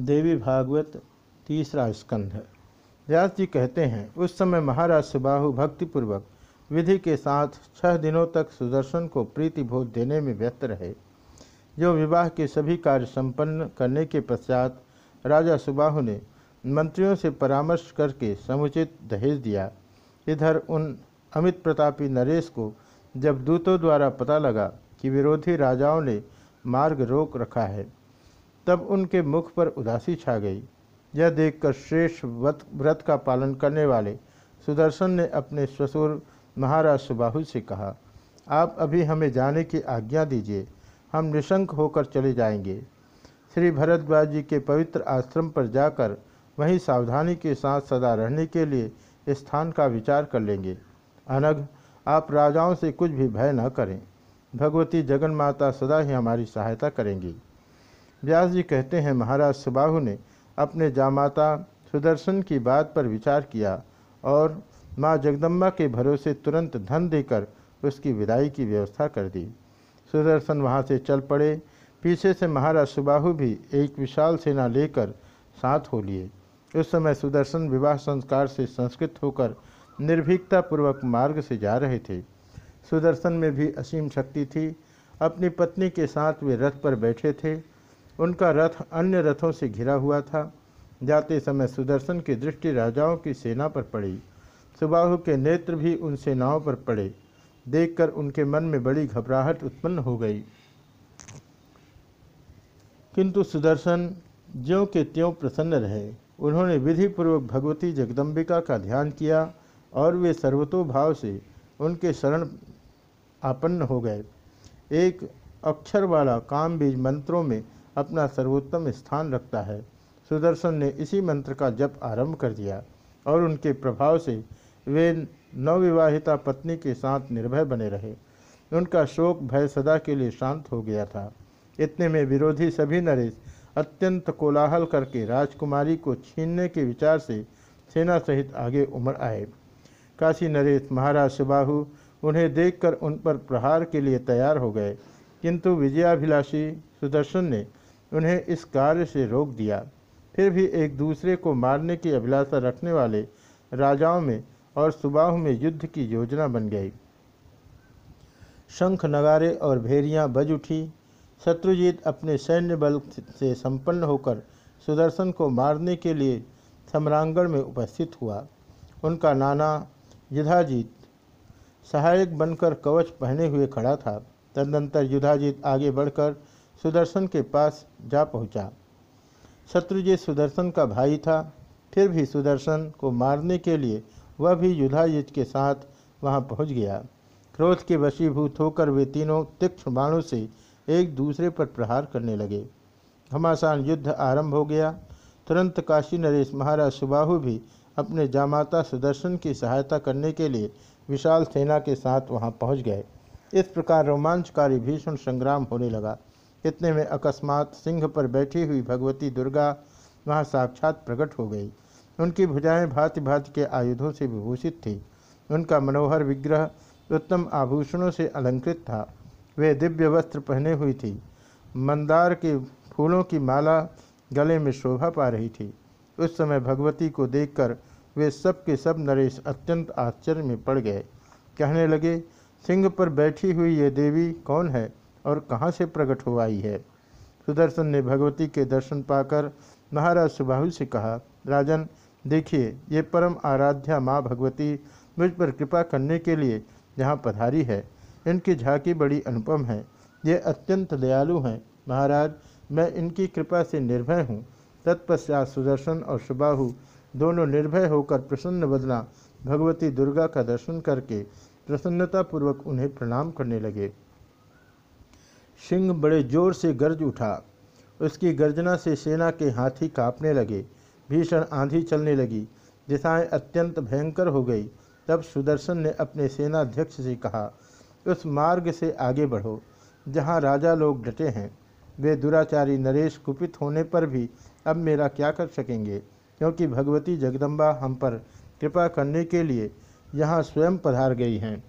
देवी भागवत तीसरा स्कंध व्यास जी कहते हैं, उस समय महाराज सुबाहु भक्तिपूर्वक विधि के साथ छह दिनों तक सुदर्शन को प्रीति भोज देने में व्यस्त रहे। जो विवाह के सभी कार्य संपन्न करने के पश्चात राजा सुबाहु ने मंत्रियों से परामर्श करके समुचित दहेज दिया। इधर उन अमित प्रतापी नरेश को जब दूतों द्वारा पता लगा कि विरोधी राजाओं ने मार्ग रोक रखा है तब उनके मुख पर उदासी छा गई। यह देखकर श्रेष्ठ व्रत व्रत का पालन करने वाले सुदर्शन ने अपने ससुर महाराज सुबाहु से कहा, आप अभी हमें जाने की आज्ञा दीजिए। हम निशंक होकर चले जाएँगे। श्री भरद्वाज जी के पवित्र आश्रम पर जाकर वहीं सावधानी के साथ सदा रहने के लिए स्थान का विचार कर लेंगे। अनग आप राजाओं से कुछ भी भय न करें। भगवती जगन माता सदा ही हमारी सहायता करेंगी। व्यास जी कहते हैं, महाराज सुबाहु ने अपने जामाता सुदर्शन की बात पर विचार किया और माँ जगदम्बा के भरोसे तुरंत धन देकर उसकी विदाई की व्यवस्था कर दी। सुदर्शन वहाँ से चल पड़े। पीछे से महाराज सुबाहु भी एक विशाल सेना लेकर साथ हो लिए। उस समय सुदर्शन विवाह संस्कार से संस्कृत होकर निर्भीकता पूर्वक मार्ग से जा रहे थे। सुदर्शन में भी असीम शक्ति थी। अपनी पत्नी के साथ वे रथ पर बैठे थे। उनका रथ अन्य रथों से घिरा हुआ था। जाते समय सुदर्शन की दृष्टि राजाओं की सेना पर पड़ी। सुबाहु के नेत्र भी उन सेनाओं पर पड़े। देखकर उनके मन में बड़ी घबराहट उत्पन्न हो गई। किंतु सुदर्शन ज्यों के त्यों प्रसन्न रहे। उन्होंने विधिपूर्वक भगवती जगदम्बिका का ध्यान किया और वे सर्वतोभाव से उनके शरण आपन्न हो गए। एक अक्षर वाला काम बीज मंत्रों में अपना सर्वोत्तम स्थान रखता है। सुदर्शन ने इसी मंत्र का जप आरंभ कर दिया और उनके प्रभाव से वे नवविवाहिता पत्नी के साथ निर्भय बने रहे। उनका शोक भय सदा के लिए शांत हो गया था। इतने में विरोधी सभी नरेश अत्यंत कोलाहल करके राजकुमारी को छीनने के विचार से सेना सहित आगे उमड़ आए। काशी नरेश, महाराज सुबाहु उन्हें देखकर उन पर प्रहार के लिए तैयार हो गए। किंतु विजयाभिलाषी सुदर्शन ने उन्हें इस कार्य से रोक दिया। फिर भी एक दूसरे को मारने की अभिलाषा रखने वाले राजाओं में और सुबाह में युद्ध की योजना बन गई। शंख नगारे और भेरियाँ बज उठी। शत्रुजीत अपने सैन्य बल से संपन्न होकर सुदर्शन को मारने के लिए सम्रांगण में उपस्थित हुआ। उनका नाना युधाजीत सहायक बनकर कवच पहने हुए खड़ा था। तदनंतर युधाजीत आगे बढ़कर सुदर्शन के पास जा पहुँचा। शत्रुजीत सुदर्शन का भाई था, फिर भी सुदर्शन को मारने के लिए वह भी युधाजीत के साथ वहाँ पहुँच गया। क्रोध के वशीभूत होकर वे तीनों तीक्ष्ण बाणों से एक दूसरे पर प्रहार करने लगे। घमासान युद्ध आरंभ हो गया। तुरंत काशी नरेश महाराज सुबाहु भी अपने जामाता सुदर्शन की सहायता करने के लिए विशाल सेना के साथ वहाँ पहुँच गए। इस प्रकार रोमांचकारी भीषण संग्राम होने लगा। इतने में अकस्मात सिंह पर बैठी हुई भगवती दुर्गा वहाँ साक्षात प्रकट हो गई। उनकी भुजाएँ भांति भांति के आयुधों से विभूषित थी। उनका मनोहर विग्रह उत्तम आभूषणों से अलंकृत था। वे दिव्य वस्त्र पहने हुई थी। मंदार के फूलों की माला गले में शोभा पा रही थी। उस समय भगवती को देखकर वे सब के सब नरेश अत्यंत आश्चर्य में पड़ गए। कहने लगे, सिंह पर बैठी हुई ये देवी कौन है? और कहाँ से प्रकट हो आई है? सुदर्शन ने भगवती के दर्शन पाकर महाराज सुबाहु से कहा, राजन, देखिए, ये परम आराध्या माँ भगवती मुझ पर कृपा करने के लिए यहाँ पधारी है। इनकी झांकी बड़ी अनुपम है। ये अत्यंत दयालु हैं। महाराज, मैं इनकी कृपा से निर्भय हूँ। तत्पश्चात सुदर्शन और सुबाहु दोनों निर्भय होकर प्रसन्न बदला भगवती दुर्गा का दर्शन करके प्रसन्नतापूर्वक उन्हें प्रणाम करने लगे। सिंह बड़े ज़ोर से गर्ज उठा। उसकी गर्जना से सेना के हाथी कांपने लगे, भीषण आंधी चलने लगी, दिशाएँ अत्यंत भयंकर हो गई। तब सुदर्शन ने अपने सेनाध्यक्ष से कहा, उस मार्ग से आगे बढ़ो, जहाँ राजा लोग डटे हैं। वे दुराचारी नरेश कुपित होने पर भी अब मेरा क्या कर सकेंगे? क्योंकि भगवती जगदम्बा हम पर कृपा करने के लिए यहाँ स्वयं पधार गई हैं।